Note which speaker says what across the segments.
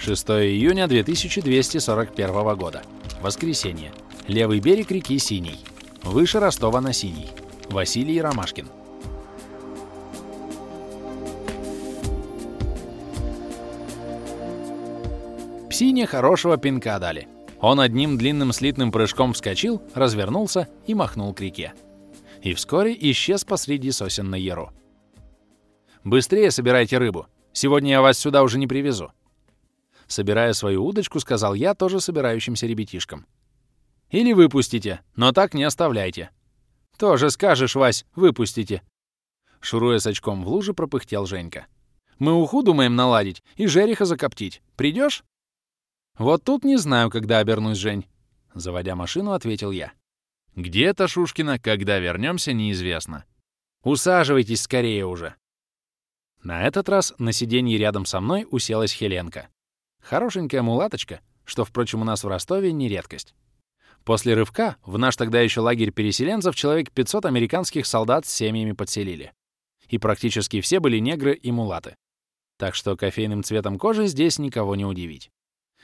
Speaker 1: 6 июня 2241 года. Воскресенье. Левый берег реки Синий. Выше Ростова на Синий. Василий Ромашкин. Псине хорошего пинка дали. Он одним длинным слитным прыжком вскочил, развернулся и махнул к реке. И вскоре исчез посреди сосен на яру. «Быстрее собирайте рыбу. Сегодня я вас сюда уже не привезу». Собирая свою удочку, сказал я тоже собирающимся ребятишкам. «Или выпустите, но так не оставляйте». «Тоже скажешь, Вась, выпустите». Шуруя с очком в луже, пропыхтел Женька. «Мы уху думаем наладить и жереха закоптить. Придешь? «Вот тут не знаю, когда обернусь, Жень», — заводя машину, ответил я. «Где-то, Шушкина, когда вернемся, неизвестно. Усаживайтесь скорее уже». На этот раз на сиденье рядом со мной уселась Хеленка. Хорошенькая мулаточка, что, впрочем, у нас в Ростове не редкость. После рывка в наш тогда еще лагерь переселенцев человек 500 американских солдат с семьями подселили. И практически все были негры и мулаты. Так что кофейным цветом кожи здесь никого не удивить.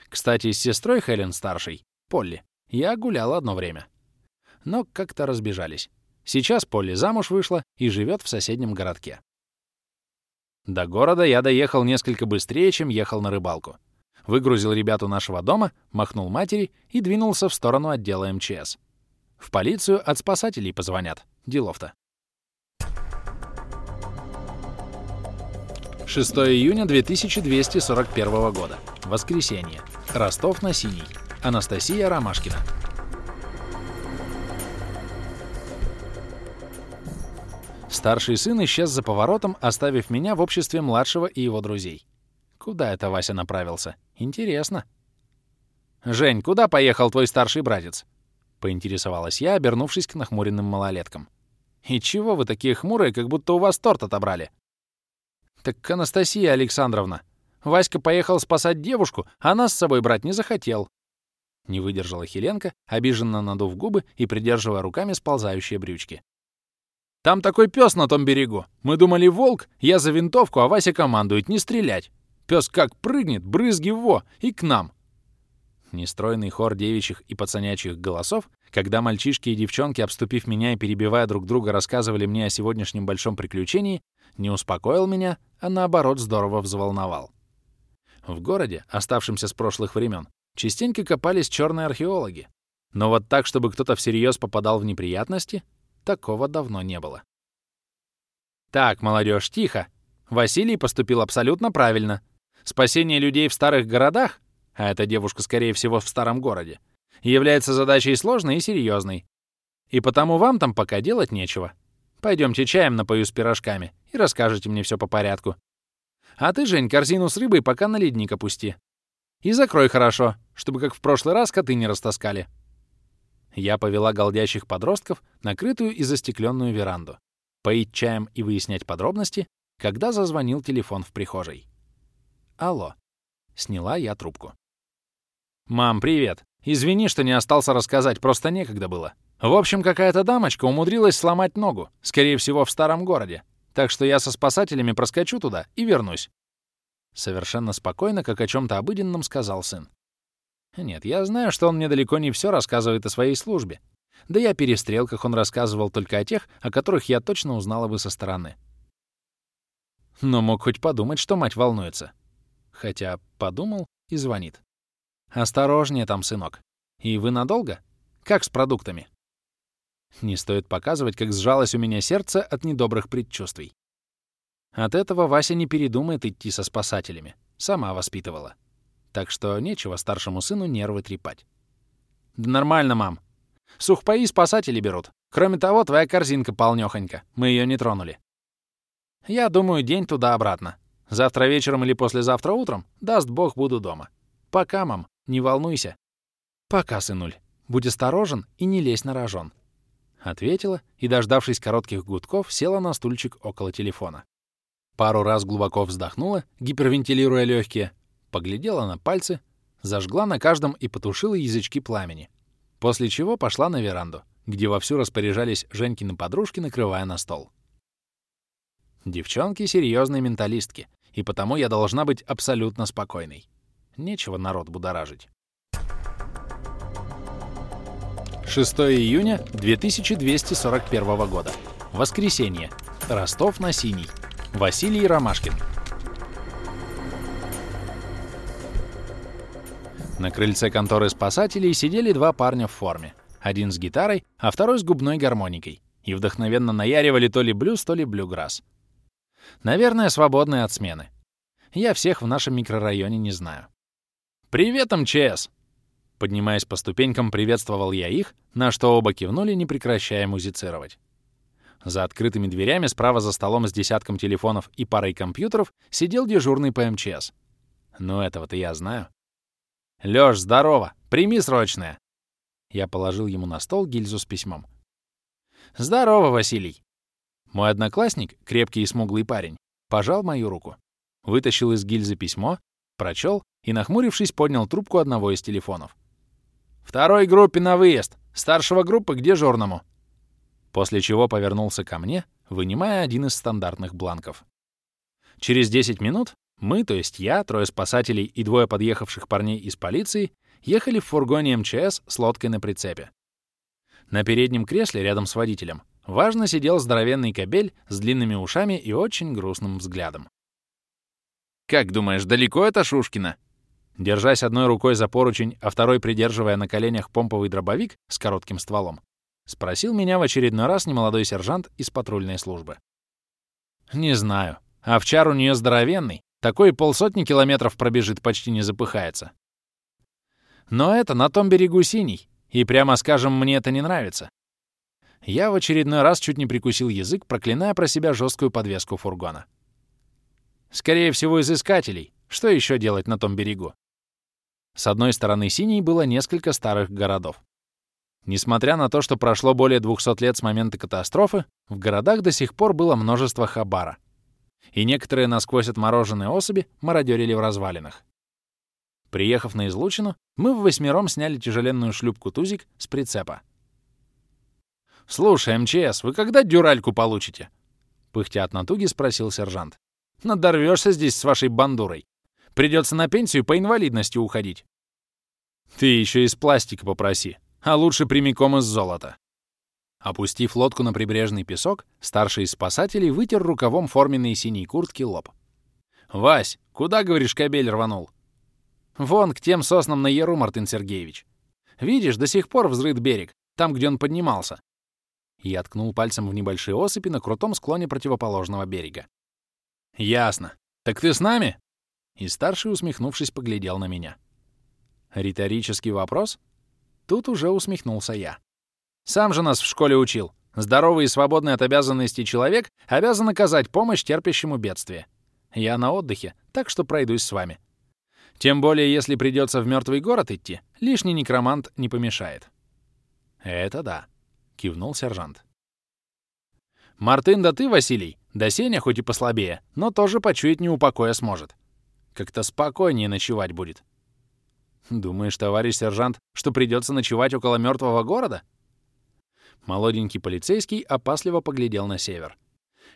Speaker 1: Кстати, с сестрой Хелен старшей, Полли, я гулял одно время. Но как-то разбежались. Сейчас Полли замуж вышла и живет в соседнем городке. До города я доехал несколько быстрее, чем ехал на рыбалку. Выгрузил ребят у нашего дома, махнул матери и двинулся в сторону отдела МЧС. В полицию от спасателей позвонят. Делов-то. 6 июня 2241 года. Воскресенье. Ростов на Синий. Анастасия Ромашкина. Старший сын исчез за поворотом, оставив меня в обществе младшего и его друзей. Куда это Вася направился? Интересно. «Жень, куда поехал твой старший братец?» — поинтересовалась я, обернувшись к нахмуренным малолеткам. «И чего вы такие хмурые, как будто у вас торт отобрали?» «Так Анастасия Александровна, Васька поехал спасать девушку, а нас с собой брать не захотел. Не выдержала Хеленка, обиженно надув губы и придерживая руками сползающие брючки. «Там такой пес на том берегу. Мы думали, волк, я за винтовку, а Вася командует не стрелять. Пес как прыгнет, брызги во, и к нам». Нестройный хор девичьих и пацанячьих голосов, когда мальчишки и девчонки, обступив меня и перебивая друг друга, рассказывали мне о сегодняшнем большом приключении, не успокоил меня, а наоборот здорово взволновал. В городе, оставшемся с прошлых времен, частенько копались черные археологи. Но вот так, чтобы кто-то всерьез попадал в неприятности, такого давно не было. Так, молодежь, тихо. Василий поступил абсолютно правильно. Спасение людей в старых городах, а эта девушка, скорее всего, в старом городе, является задачей сложной и серьезной. И потому вам там пока делать нечего. Пойдемте чаем напою с пирожками и расскажете мне все по порядку. А ты, Жень, корзину с рыбой пока на ледник опусти. И закрой хорошо, чтобы как в прошлый раз коты не растаскали. Я повела голдящих подростков на крытую и застекленную веранду. Поить чаем и выяснять подробности, когда зазвонил телефон в прихожей. Алло. Сняла я трубку. «Мам, привет. Извини, что не остался рассказать, просто некогда было. В общем, какая-то дамочка умудрилась сломать ногу, скорее всего, в старом городе. Так что я со спасателями проскочу туда и вернусь. Совершенно спокойно, как о чем-то обыденном, сказал сын. Нет, я знаю, что он мне далеко не все рассказывает о своей службе. Да и о перестрелках он рассказывал только о тех, о которых я точно узнала бы со стороны. Но мог хоть подумать, что мать волнуется. Хотя подумал и звонит. «Осторожнее там, сынок. И вы надолго? Как с продуктами?» Не стоит показывать, как сжалось у меня сердце от недобрых предчувствий. От этого Вася не передумает идти со спасателями. Сама воспитывала. Так что нечего старшему сыну нервы трепать. «Да нормально, мам. Сухпаи спасатели берут. Кроме того, твоя корзинка полнёхонька. Мы её не тронули. Я думаю, день туда-обратно. Завтра вечером или послезавтра утром, даст бог, буду дома. Пока, мам, не волнуйся. Пока, сынуль. Будь осторожен и не лезь на рожон. Ответила и, дождавшись коротких гудков, села на стульчик около телефона. Пару раз глубоко вздохнула, гипервентилируя легкие, поглядела на пальцы, зажгла на каждом и потушила язычки пламени. После чего пошла на веранду, где вовсю распоряжались Женькины подружки, накрывая на стол. Девчонки — серьезные менталистки, и потому я должна быть абсолютно спокойной. Нечего народ будоражить. 6 июня 2241 года. Воскресенье. Ростов на Синий. Василий Ромашкин. На крыльце конторы спасателей сидели два парня в форме. Один с гитарой, а второй с губной гармоникой. И вдохновенно наяривали то ли блюз, то ли блюграсс. Наверное, свободные от смены. Я всех в нашем микрорайоне не знаю. «Привет, МЧС!» Поднимаясь по ступенькам, приветствовал я их, на что оба кивнули, не прекращая музицировать. За открытыми дверями справа за столом с десятком телефонов и парой компьютеров сидел дежурный по МЧС. Ну, этого-то я знаю. «Лёш, здорово! Прими срочное!» Я положил ему на стол гильзу с письмом. «Здорово, Василий!» Мой одноклассник, крепкий и смуглый парень, пожал мою руку, вытащил из гильзы письмо, прочел и, нахмурившись, поднял трубку одного из телефонов. «Второй группе на выезд! Старшего группы к дежурному!» После чего повернулся ко мне, вынимая один из стандартных бланков. Через 10 минут мы, то есть я, трое спасателей и двое подъехавших парней из полиции, ехали в фургоне МЧС с лодкой на прицепе. На переднем кресле рядом с водителем важно сидел здоровенный кобель с длинными ушами и очень грустным взглядом. «Как думаешь, далеко это Шушкина?» Держась одной рукой за поручень, а второй придерживая на коленях помповый дробовик с коротким стволом, спросил меня в очередной раз немолодой сержант из патрульной службы. «Не знаю. Овчар у нее здоровенный, такой полсотни километров пробежит, почти не запыхается. Но это на том берегу синий, и прямо скажем, мне это не нравится. Я в очередной раз чуть не прикусил язык, проклиная про себя жесткую подвеску фургона. Скорее всего, из искателей. Что еще делать на том берегу? С одной стороны синий было несколько старых городов. Несмотря на то, что прошло более 200 лет с момента катастрофы, в городах до сих пор было множество хабара. И некоторые насквозь отмороженные особи мародерили в развалинах. Приехав на излучину, мы в восьмером сняли тяжеленную шлюпку «Тузик» с прицепа. «Слушай, МЧС, вы когда дюральку получите?» Пыхтя от натуги спросил сержант. «Надорвешься здесь с вашей бандурой. Придется на пенсию по инвалидности уходить». «Ты еще из пластика попроси, а лучше прямиком из золота». Опустив лодку на прибрежный песок, старший из спасателей вытер рукавом форменной синей куртки лоб. «Вась, куда, говоришь, кабель рванул?» Вон к тем соснам на Яру, Мартын Сергеевич. Видишь, до сих пор взрыт берег, там, где он поднимался. Я ткнул пальцем в небольшие осыпи на крутом склоне противоположного берега. «Ясно. Так ты с нами?» И старший, усмехнувшись, поглядел на меня. Риторический вопрос? Тут уже усмехнулся я. Сам же нас в школе учил. Здоровый и свободный от обязанностей человек обязан оказать помощь терпящему бедствие. Я на отдыхе, так что пройдусь с вами. Тем более, если придется в мертвый город идти, лишний некромант не помешает. «Это да», — кивнул сержант. «Мартын да ты, Василий, да Сеня хоть и послабее, но тоже почуять неупокоя сможет. Как-то спокойнее ночевать будет». «Думаешь, товарищ сержант, что придется ночевать около мертвого города?» Молоденький полицейский опасливо поглядел на север.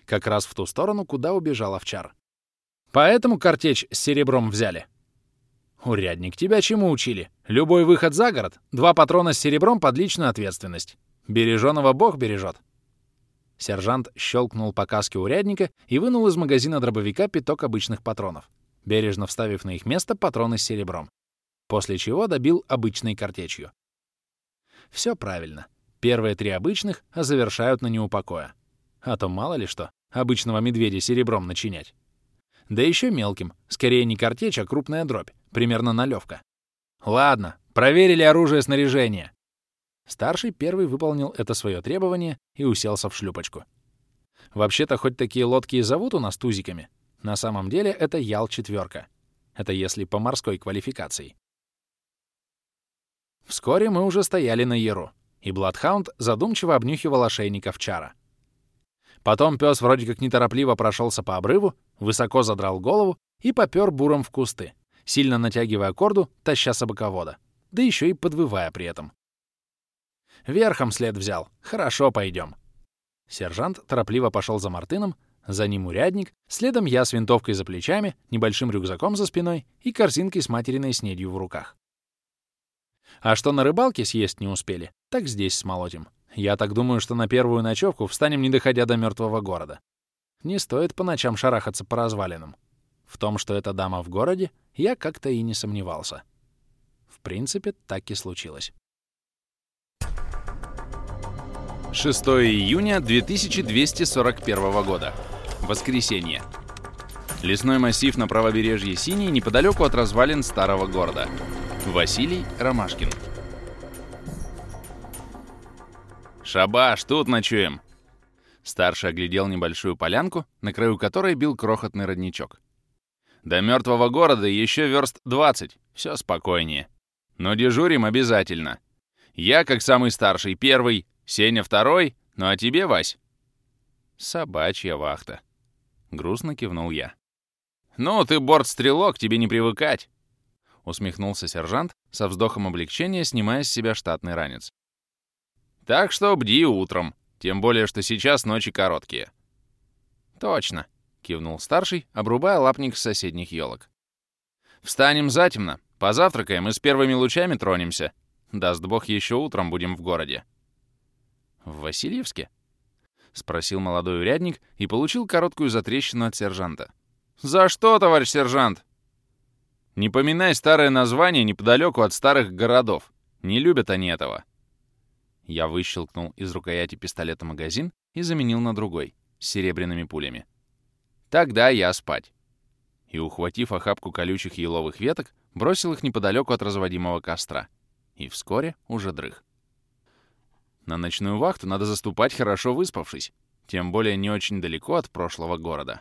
Speaker 1: Как раз в ту сторону, куда убежал овчар. «Поэтому картечь с серебром взяли?» «Урядник, тебя чему учили? Любой выход за город, два патрона с серебром под личную ответственность. Береженого Бог бережет». Сержант щелкнул по каске урядника и вынул из магазина дробовика пяток обычных патронов, бережно вставив на их место патроны с серебром, после чего добил обычной картечью. Все правильно. Первые три обычных завершают на неупокоя. А то мало ли что, обычного медведя серебром начинять. Да еще мелким, скорее не картечь, а крупная дробь, примерно налевка. Ладно, проверили оружие снаряжение. Старший первый выполнил это свое требование и уселся в шлюпочку. Вообще-то, хоть такие лодки и зовут у нас тузиками, на самом деле это Ял-четверка. Это если по морской квалификации. Вскоре мы уже стояли на Яру, и Бладхаунд задумчиво обнюхивал ошейник овчара. Потом пес вроде как неторопливо прошелся по обрыву, высоко задрал голову и попер буром в кусты, сильно натягивая корду, таща собаковода, да еще и подвывая при этом. Верхом след взял. Хорошо, пойдем. Сержант торопливо пошел за Мартыном, За ним урядник, следом я с винтовкой за плечами, небольшим рюкзаком за спиной и корзинкой с материной снедью в руках. А что на рыбалке съесть не успели, так здесь смолотим. Я так думаю, что на первую ночевку встанем, не доходя до мертвого города. Не стоит по ночам шарахаться по развалинам. В том, что эта дама в городе, я как-то и не сомневался. В принципе, так и случилось.
Speaker 2: 6 июня 2241 года. Воскресенье. Лесной массив на правобережье Синий неподалеку от развалин старого города. Василий Ромашкин. «Шабаш, тут ночуем!» Старший оглядел небольшую полянку, на краю которой бил крохотный родничок. «До мертвого города еще верст 20, все спокойнее. Но дежурим обязательно. Я, как самый старший, первый, Сеня второй, ну а тебе, Вась?» «Собачья вахта», — грустно кивнул я. «Ну, ты борт-стрелок, тебе не привыкать!» Усмехнулся сержант, со вздохом облегчения снимая с себя штатный ранец. «Так что бди утром, тем более, что сейчас ночи короткие». «Точно», — кивнул старший, обрубая лапник с соседних елок. «Встанем затемно, позавтракаем и с первыми лучами тронемся. Даст бог, еще утром будем в городе». «В Васильевске?» — спросил молодой урядник и получил короткую затрещину от сержанта. «За что, товарищ сержант?» «Не поминай старое название неподалеку от старых городов. Не любят они этого». Я выщелкнул из рукояти пистолета магазин и заменил на другой, с серебряными пулями. «Тогда я спать». И, ухватив охапку колючих еловых веток, бросил их неподалеку от разводимого костра. И вскоре уже дрых. На ночную вахту надо заступать, хорошо выспавшись, тем более не очень далеко от прошлого города.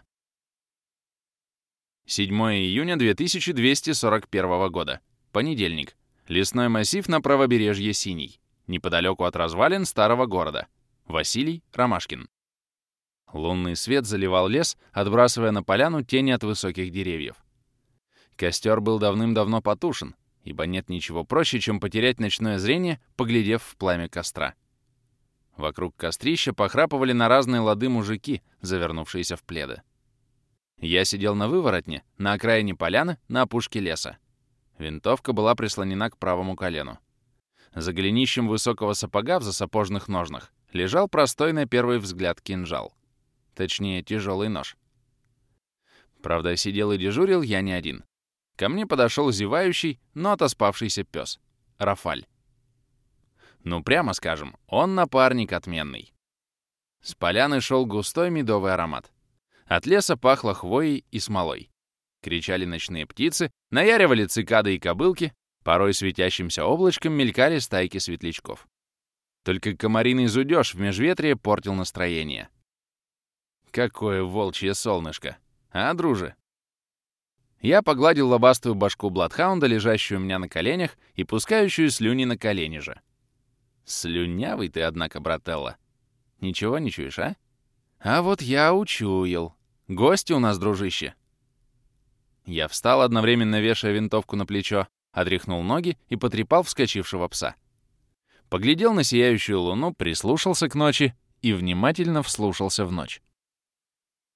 Speaker 2: 7 июня 2241 года. Понедельник. Лесной массив на правобережье Синий, неподалеку от развалин старого города. Василий Ромашкин. Лунный свет заливал лес, отбрасывая на поляну тени от высоких деревьев. Костер был давным-давно потушен, ибо нет ничего проще, чем потерять ночное зрение, поглядев в пламя костра. Вокруг кострища похрапывали на разные лады мужики, завернувшиеся в пледы. Я сидел на выворотне, на окраине поляны, на опушке леса. Винтовка была прислонена к правому колену. За голенищем высокого сапога в засапожных ножнах лежал простой на первый взгляд кинжал. Точнее, тяжелый нож. Правда, сидел и дежурил я не один. Ко мне подошел зевающий, но отоспавшийся пес — Рафаль. Ну, прямо скажем, он напарник отменный. С поляны шел густой медовый аромат. От леса пахло хвоей и смолой. Кричали ночные птицы, наяривали цикады и кобылки, порой светящимся облачком мелькали стайки светлячков. Только комариный зудёж в межветрие портил настроение. Какое волчье солнышко! А, друже? Я погладил лобастую башку Бладхаунда, лежащую у меня на коленях и пускающую слюни на колени же. Слюнявый ты, однако, брателла. Ничего не чуешь, а? А вот я учуял. Гости у нас, дружище. Я встал, одновременно вешая винтовку на плечо, отряхнул ноги и потрепал вскочившего пса. Поглядел на сияющую луну, прислушался к ночи и внимательно вслушался в ночь.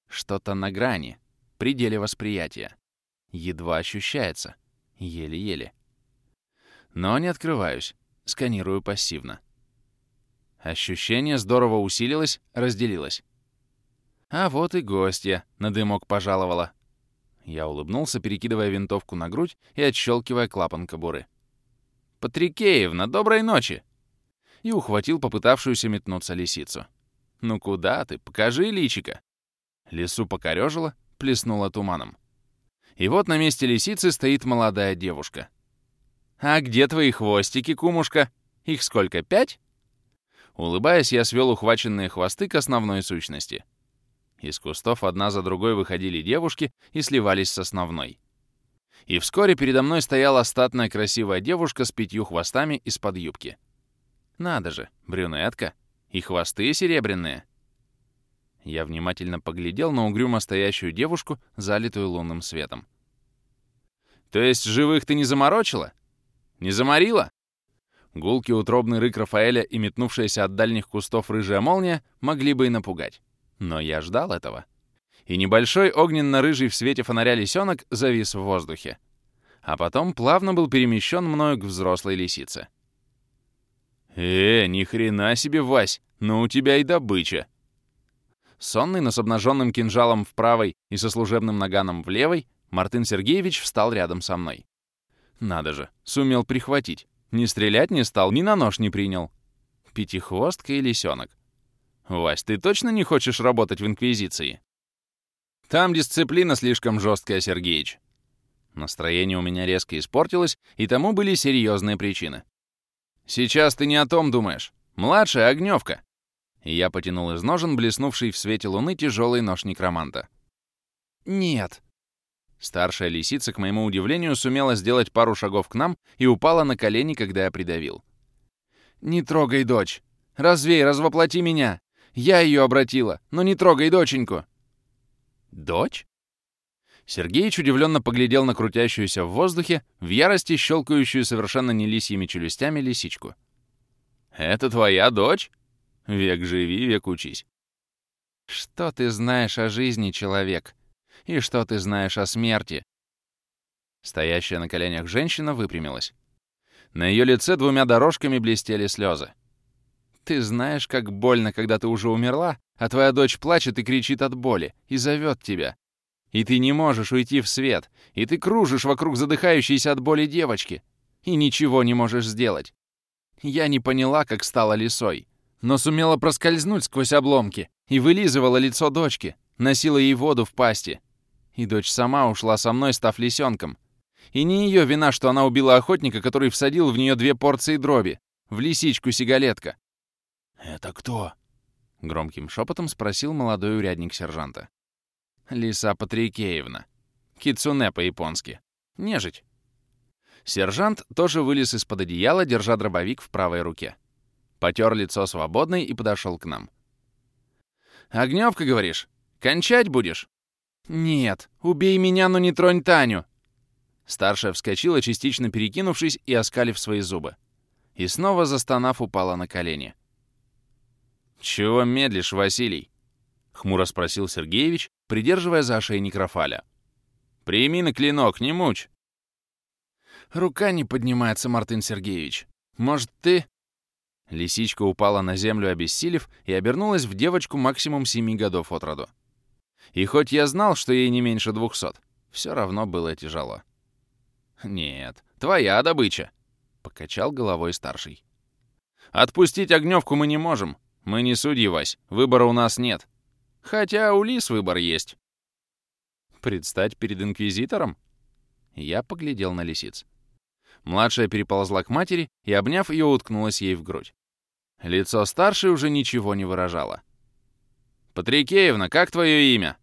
Speaker 2: Что-то на грани, пределе восприятия. Едва ощущается. Еле-еле. Но не открываюсь. Сканирую пассивно. Ощущение здорово усилилось, разделилось. А вот и гостья на дымок пожаловала. Я улыбнулся, перекидывая винтовку на грудь и отщелкивая клапан кобуры. «Патрикеевна, доброй ночи!» И ухватил попытавшуюся метнуться лисицу. «Ну куда ты? Покажи личика!» Лису покорёжило, плеснула туманом. И вот на месте лисицы стоит молодая девушка — «А где твои хвостики, кумушка? Их сколько, пять?» Улыбаясь, я свел ухваченные хвосты к основной сущности. Из кустов одна за другой выходили девушки и сливались с основной. И вскоре передо мной стояла статная красивая девушка с пятью хвостами из-под юбки. Надо же, брюнетка. И хвосты серебряные. Я внимательно поглядел на угрюмо стоящую девушку, залитую лунным светом. «То есть живых ты не заморочила?» Не заморила?» Гулкий утробный рык Рафаэля и метнувшаяся от дальних кустов рыжая молния могли бы и напугать. Но я ждал этого. и небольшой огненно-рыжий в свете фонаря лисенок завис в воздухе. А потом плавно был перемещен мною к взрослой лисице. «Э, ни хрена себе, Вась, но у тебя и добыча!» Сонный, но с обнаженным кинжалом в правой и со служебным наганом в левой, Мартын Сергеевич встал рядом со мной. Надо же, сумел прихватить. Не стрелять не стал, ни на нож не принял. Пятихвостка и лисенок. Вась, ты точно не хочешь работать в Инквизиции? Там дисциплина слишком жесткая, Сергеич. Настроение у меня резко испортилось, и тому были серьезные причины. Сейчас ты не о том думаешь. Младшая огневка. Я потянул из ножен блеснувший в свете луны тяжелый нож некроманта. Нет. Старшая лисица, к моему удивлению, сумела сделать пару шагов к нам и упала на колени, когда я придавил. «Не трогай дочь! Развей, развоплоти меня! Я ее обратила, но не трогай доченьку!» «Дочь?» Сергеич удивленно поглядел на крутящуюся в воздухе, в ярости щелкающую совершенно не лисьими челюстями лисичку. «Это твоя дочь? Век живи, век учись». «Что ты знаешь о жизни, человек? И что ты знаешь о смерти?» Стоящая на коленях женщина выпрямилась. На ее лице двумя дорожками блестели слезы. «Ты знаешь, как больно, когда ты уже умерла, а твоя дочь плачет и кричит от боли, и зовет тебя. И ты не можешь уйти в свет, и ты кружишь вокруг задыхающейся от боли девочки, и ничего не можешь сделать. Я не поняла, как стала лисой, но сумела проскользнуть сквозь обломки и вылизывала лицо дочки, носила ей воду в пасти. И дочь сама ушла со мной, став лисенком. И не ее вина, что она убила охотника, который всадил в нее две порции дроби, в лисичку сигалетка.
Speaker 1: «Это кто?»
Speaker 2: — громким шепотом спросил молодой урядник сержанта. Лиса Патрикеевна. Кицуне по-японски. Нежить. Сержант тоже вылез из-под одеяла, держа дробовик в правой руке. Потер лицо свободной и подошел к нам. «Огневка, говоришь? Кончать будешь?» «Нет, убей меня, но не тронь Таню!» Старшая вскочила, частично перекинувшись и оскалив свои зубы. И снова, застонав, упала на колени. «Чего медлишь, Василий?» — хмуро спросил Сергеевич, придерживая за ошейник Рафаля. «Прими на клинок, не мучь!» «Рука не поднимается, Мартын Сергеевич. Может, ты...» Лисичка упала на землю, обессилев, и обернулась в девочку максимум семи годов от роду. И хоть я знал, что ей не меньше двухсот, все равно было тяжело. «Нет, твоя добыча», — покачал головой старший. «Отпустить огневку мы не можем. Мы не судьи, Вась, выбора у нас нет. Хотя у лис выбор есть. Предстать перед инквизитором? Я поглядел на лисиц. Младшая переползла к матери и, обняв ее, уткнулась ей в грудь. Лицо старшей уже ничего не выражало. «Патрикеевна, как твое имя?»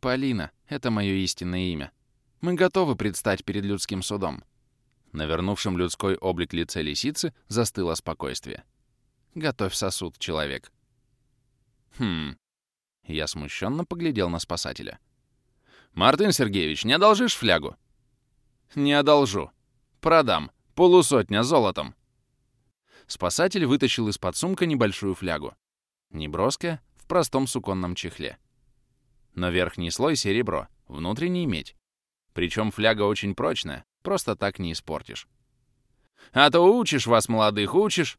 Speaker 2: «Полина, это мое истинное имя. Мы готовы предстать перед людским судом». На вернувшем людской облик лице лисицы застыло спокойствие. «Готовь сосуд, человек». «Хм, я смущенно поглядел на спасателя. «Мартын Сергеевич, не одолжишь флягу?» «Не одолжу. Продам. Полусотня золотом». Спасатель вытащил из-под сумка небольшую флягу. Неброская, в простом суконном чехле. Но верхний слой серебро, внутренний медь. Причем фляга очень прочная, просто так не испортишь. «А то учишь вас, молодых, учишь!»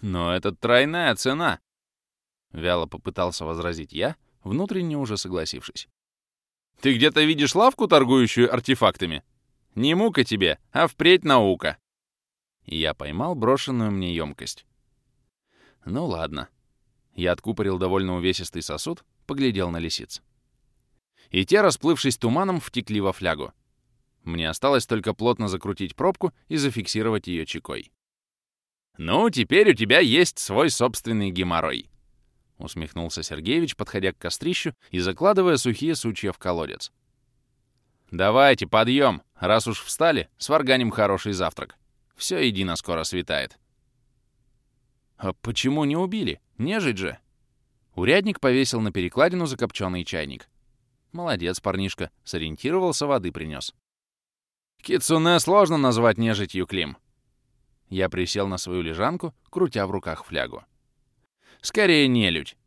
Speaker 2: «Но это тройная цена!» Вяло попытался возразить я, внутренне уже согласившись. «Ты где-то видишь лавку, торгующую артефактами? Не мука тебе, а впредь наука!» И я поймал брошенную мне емкость. «Ну ладно». Я откупорил довольно увесистый сосуд, поглядел на лисиц. И те, расплывшись туманом, втекли во флягу. Мне осталось только плотно закрутить пробку и зафиксировать ее чекой. «Ну, теперь у тебя есть свой собственный геморрой», усмехнулся Сергеевич, подходя к кострищу и закладывая сухие сучья в колодец. «Давайте, подъем! Раз уж встали, сварганим хороший завтрак. Все едино скоро светает». «А почему не убили? Нежить же!» Урядник повесил на перекладину закопченный чайник. Молодец, парнишка, сориентировался, воды принес. Кицуне сложно назвать нежитью, Клим. Я присел на свою лежанку, крутя в руках флягу. Скорее нелюдь.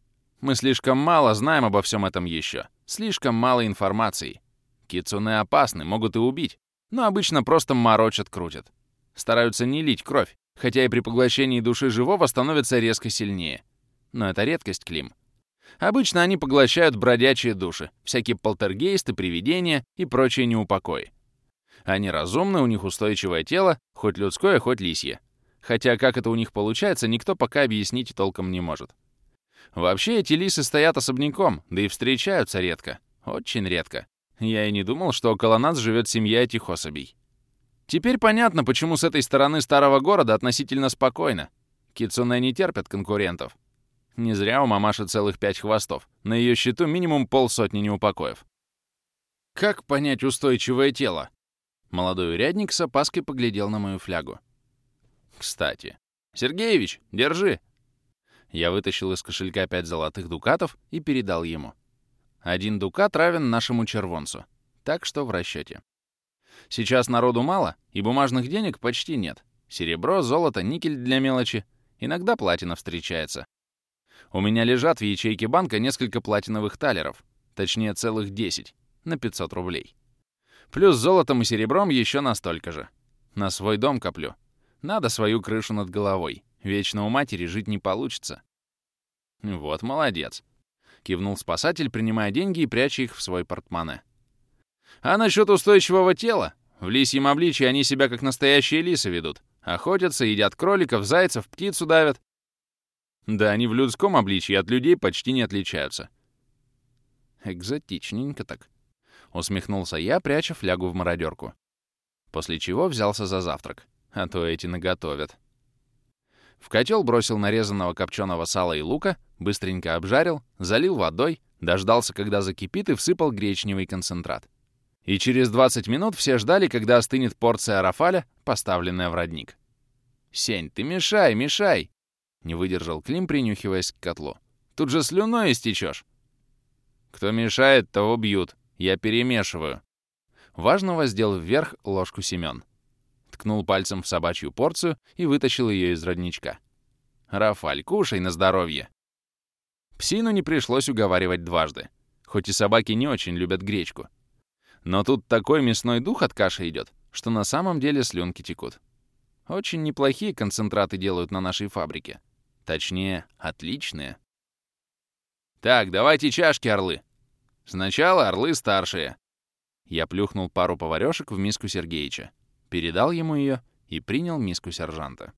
Speaker 2: Мы слишком мало знаем обо всем этом еще. Слишком мало информации. Кицуне опасны, могут и убить, но обычно просто морочат, крутят. Стараются не лить кровь, хотя и при поглощении души живого становятся резко сильнее. Но это редкость, Клим. Обычно они поглощают бродячие души, всякие полтергейсты, привидения и прочие неупокои. Они разумны, у них устойчивое тело, хоть людское, хоть лисье. Хотя как это у них получается, никто пока объяснить толком не может. Вообще эти лисы стоят особняком, да и встречаются редко. Очень редко. Я и не думал, что около нас живет семья этих особей. Теперь понятно, почему с этой стороны старого города относительно спокойно. Кицуне не терпят конкурентов. Не зря у мамаши целых пять хвостов. На ее счету минимум полсотни неупокоев. Как понять устойчивое тело? Молодой урядник с опаской поглядел на мою флягу. Кстати. Сергеевич, держи. Я вытащил из кошелька пять золотых дукатов и передал ему. Один дукат равен нашему червонцу. Так что в расчете. Сейчас народу мало, и бумажных денег почти нет. Серебро, золото, никель для мелочи. Иногда платина встречается. У меня лежат в ячейке банка несколько платиновых талеров, точнее целых 10, на 500 рублей. Плюс золотом и серебром еще настолько же. На свой дом коплю. Надо свою крышу над головой. Вечно у матери жить не получится. Вот молодец. Кивнул спасатель, принимая деньги и пряча их в свой портмоне. А насчет устойчивого тела? В лисьем обличии они себя как настоящие лисы ведут. Охотятся, едят кроликов, зайцев, птицу давят. Да, они в людском обличии от людей почти не отличаются. Экзотичненько так. Усмехнулся я, пряча флягу в мародерку. После чего взялся за завтрак, а то эти наготовят. В котел бросил нарезанного копченого сала и лука, быстренько обжарил, залил водой, дождался, когда закипит, и всыпал гречневый концентрат. И через 20 минут все ждали, когда остынет порция рафаля, поставленная в родник. «Сень, ты мешай, мешай!» Не выдержал Клим, принюхиваясь к котлу. «Тут же слюной истечешь!» «Кто мешает, того бьют. Я перемешиваю». Важно воздел вверх ложку Семён. Ткнул пальцем в собачью порцию и вытащил ее из родничка. «Рафаль, кушай на здоровье!» Псину не пришлось уговаривать дважды, хоть и собаки не очень любят гречку. Но тут такой мясной дух от каши идет, что на самом деле слюнки текут. Очень неплохие концентраты делают на нашей фабрике. Точнее, отличные. Так, давайте чашки, орлы. Сначала орлы старшие. Я плюхнул пару поварёшек в миску Сергеича, передал ему ее и принял миску сержанта.